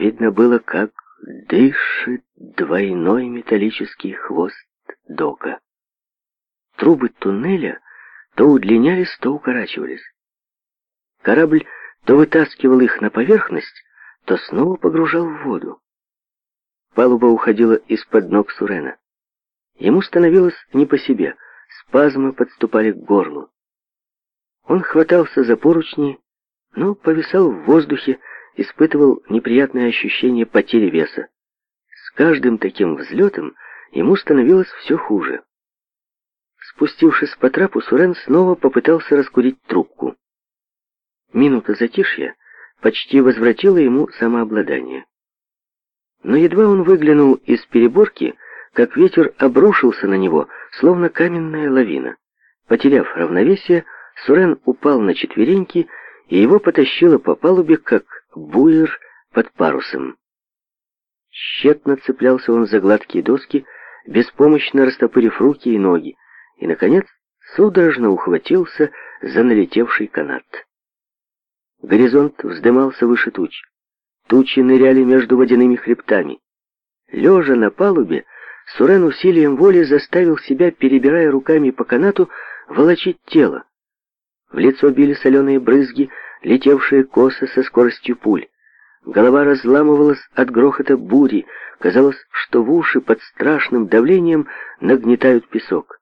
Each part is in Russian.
Видно было, как дышит двойной металлический хвост дока. Трубы туннеля то удлинялись, то укорачивались. Корабль то вытаскивал их на поверхность, то снова погружал в воду. Палуба уходила из-под ног Сурена. Ему становилось не по себе, спазмы подступали к горлу. Он хватался за поручни, но повисал в воздухе, испытывал неприятное ощущение потери веса. С каждым таким взлетом ему становилось все хуже. Спустившись по трапу, Сурен снова попытался раскурить трубку. Минута затишья почти возвратила ему самообладание. Но едва он выглянул из переборки, как ветер обрушился на него, словно каменная лавина. Потеряв равновесие, Сурен упал на четвереньки, и его потащило по палубе, как буер под парусом. Тщетно цеплялся он за гладкие доски, беспомощно растопырив руки и ноги, и, наконец, судорожно ухватился за налетевший канат. Горизонт вздымался выше туч. Тучи ныряли между водяными хребтами. Лежа на палубе, Сурен усилием воли заставил себя, перебирая руками по канату, волочить тело. В лицо били соленые брызги, летевшие косо со скоростью пуль. Голова разламывалась от грохота бури, казалось, что в уши под страшным давлением нагнетают песок.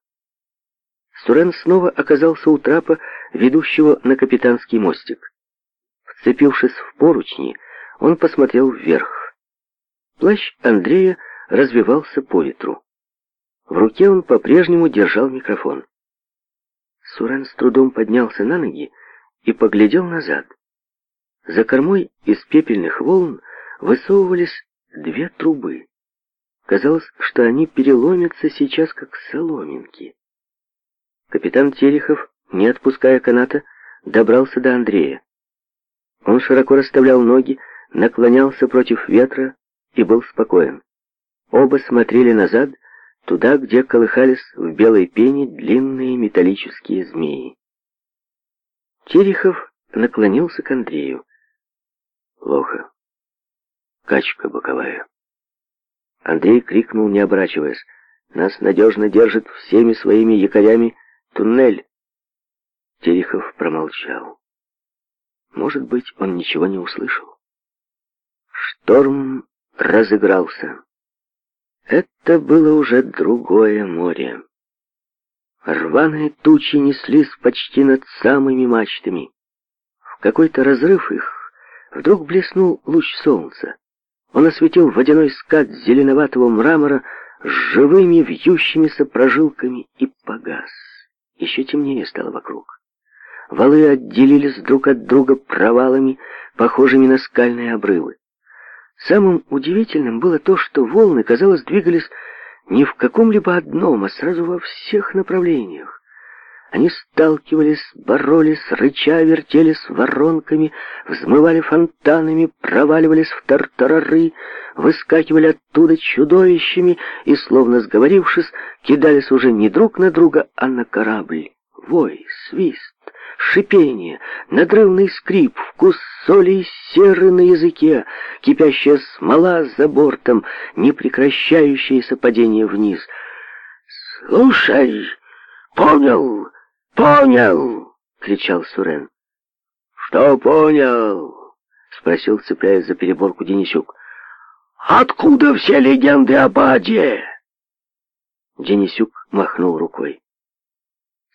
Сурен снова оказался у трапа, ведущего на капитанский мостик. Вцепившись в поручни, он посмотрел вверх. Плащ Андрея развивался по ветру. В руке он по-прежнему держал микрофон. Сурен с трудом поднялся на ноги и поглядел назад. За кормой из пепельных волн высовывались две трубы. Казалось, что они переломятся сейчас, как соломинки. Капитан Терехов, не отпуская каната, добрался до Андрея. Он широко расставлял ноги, наклонялся против ветра и был спокоен. Оба смотрели назад, туда, где колыхались в белой пене длинные металлические змеи. Терехов наклонился к Андрею. «Плохо. Качка боковая». Андрей крикнул, не оборачиваясь. «Нас надежно держит всеми своими якорями туннель!» Терехов промолчал. Может быть, он ничего не услышал. Шторм разыгрался. Это было уже другое море. Рваные тучи неслись почти над самыми мачтами. В какой-то разрыв их вдруг блеснул луч солнца. Он осветил водяной скат зеленоватого мрамора с живыми вьющимися прожилками и погас. Еще темнее стало вокруг. Валы отделились друг от друга провалами, похожими на скальные обрывы. Самым удивительным было то, что волны, казалось, двигались не в каком-либо одном, а сразу во всех направлениях. Они сталкивались, боролись, рыча вертелись воронками, взмывали фонтанами, проваливались в тартарары, выскакивали оттуда чудовищами и, словно сговорившись, кидались уже не друг на друга, а на корабль. Вой, свист, шипение, надрывный скрип, вкус соли и серы на языке, кипящая смола за бортом, непрекращающееся падение вниз. «Слушай! Понял! Понял!» — кричал Сурен. «Что понял?» — спросил, цепляясь за переборку Денисюк. «Откуда все легенды о Баде?» Денисюк махнул рукой.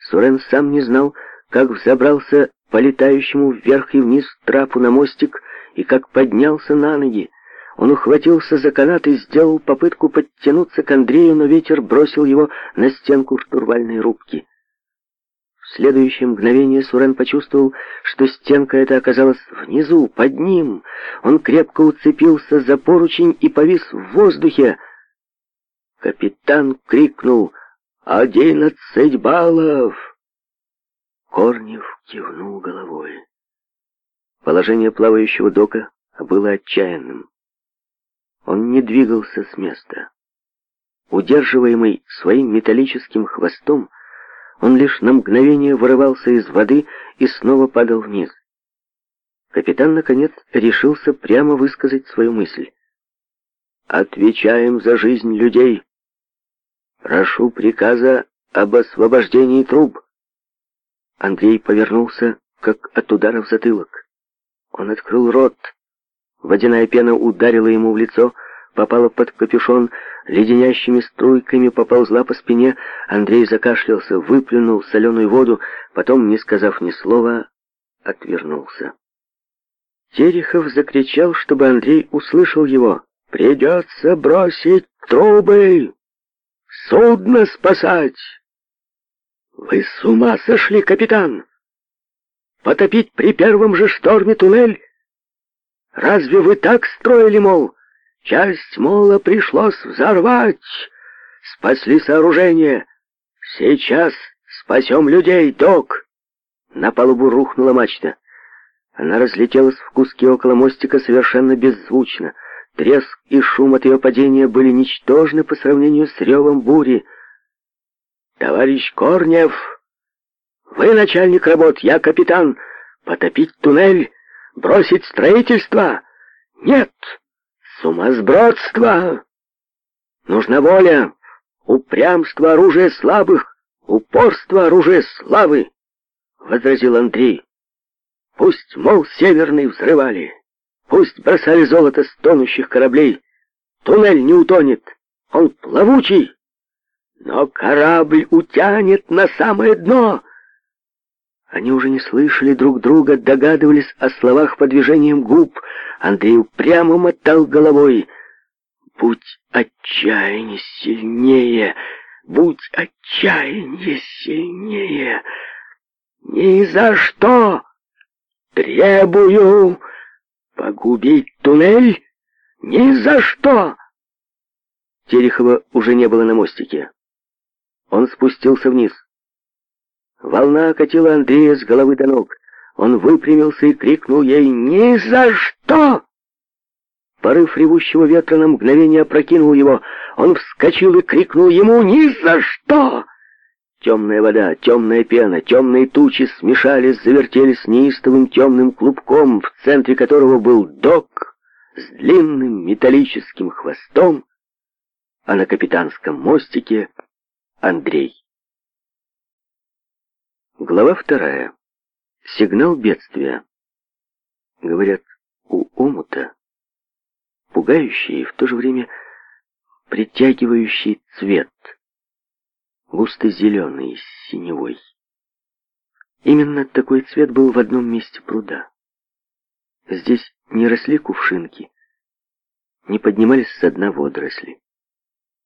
Сурен сам не знал, как взобрался по летающему вверх и вниз трапу на мостик и как поднялся на ноги. Он ухватился за канат и сделал попытку подтянуться к Андрею, но ветер бросил его на стенку штурвальной рубки. В следующее мгновение Сурен почувствовал, что стенка эта оказалась внизу, под ним. Он крепко уцепился за поручень и повис в воздухе. Капитан крикнул «Одиннадцать баллов!» Корнев кивнул головой. Положение плавающего дока было отчаянным. Он не двигался с места. Удерживаемый своим металлическим хвостом, он лишь на мгновение вырывался из воды и снова падал вниз. Капитан, наконец, решился прямо высказать свою мысль. «Отвечаем за жизнь людей. Прошу приказа об освобождении труб». Андрей повернулся, как от удара в затылок. Он открыл рот. Водяная пена ударила ему в лицо, попала под капюшон, леденящими струйками поползла по спине. Андрей закашлялся, выплюнул соленую воду, потом, не сказав ни слова, отвернулся. Терехов закричал, чтобы Андрей услышал его. «Придется бросить трубы! Судно спасать!» «Вы с ума сошли, капитан! Потопить при первом же шторме туннель? Разве вы так строили, мол? Часть мола пришлось взорвать! Спасли сооружение! Сейчас спасем людей, док!» На палубу рухнула мачта. Она разлетелась в куски около мостика совершенно беззвучно. Треск и шум от ее падения были ничтожны по сравнению с ревом бури — «Товарищ Корнев, вы начальник работ, я капитан. Потопить туннель? Бросить строительство? Нет! Сумасбродство! Нужна воля, упрямство оружие слабых, упорство оружие славы!» Возразил Андрей. «Пусть, мол, северный взрывали, пусть бросали золото стонущих кораблей, туннель не утонет, он плавучий!» Но корабль утянет на самое дно. Они уже не слышали друг друга, догадывались о словах по движениям губ. Андрей упрямо мотал головой. «Будь отчаяние сильнее! Будь отчаяние сильнее! Ни за что! Требую погубить туннель! Ни за что!» Терехова уже не было на мостике. Он спустился вниз. Волна окатила Андрея с головы до ног. Он выпрямился и крикнул ей «Ни за что!» Порыв ревущего ветра на мгновение опрокинул его. Он вскочил и крикнул ему «Ни за что!» Темная вода, темная пена, темные тучи смешались, завертелись неистовым темным клубком, в центре которого был док с длинным металлическим хвостом, а на капитанском мостике Андрей. Глава вторая. Сигнал бедствия. Говорят, у омута пугающий и в то же время притягивающий цвет. Густо зеленый, синевой. Именно такой цвет был в одном месте пруда. Здесь не росли кувшинки, не поднимались со дна водоросли.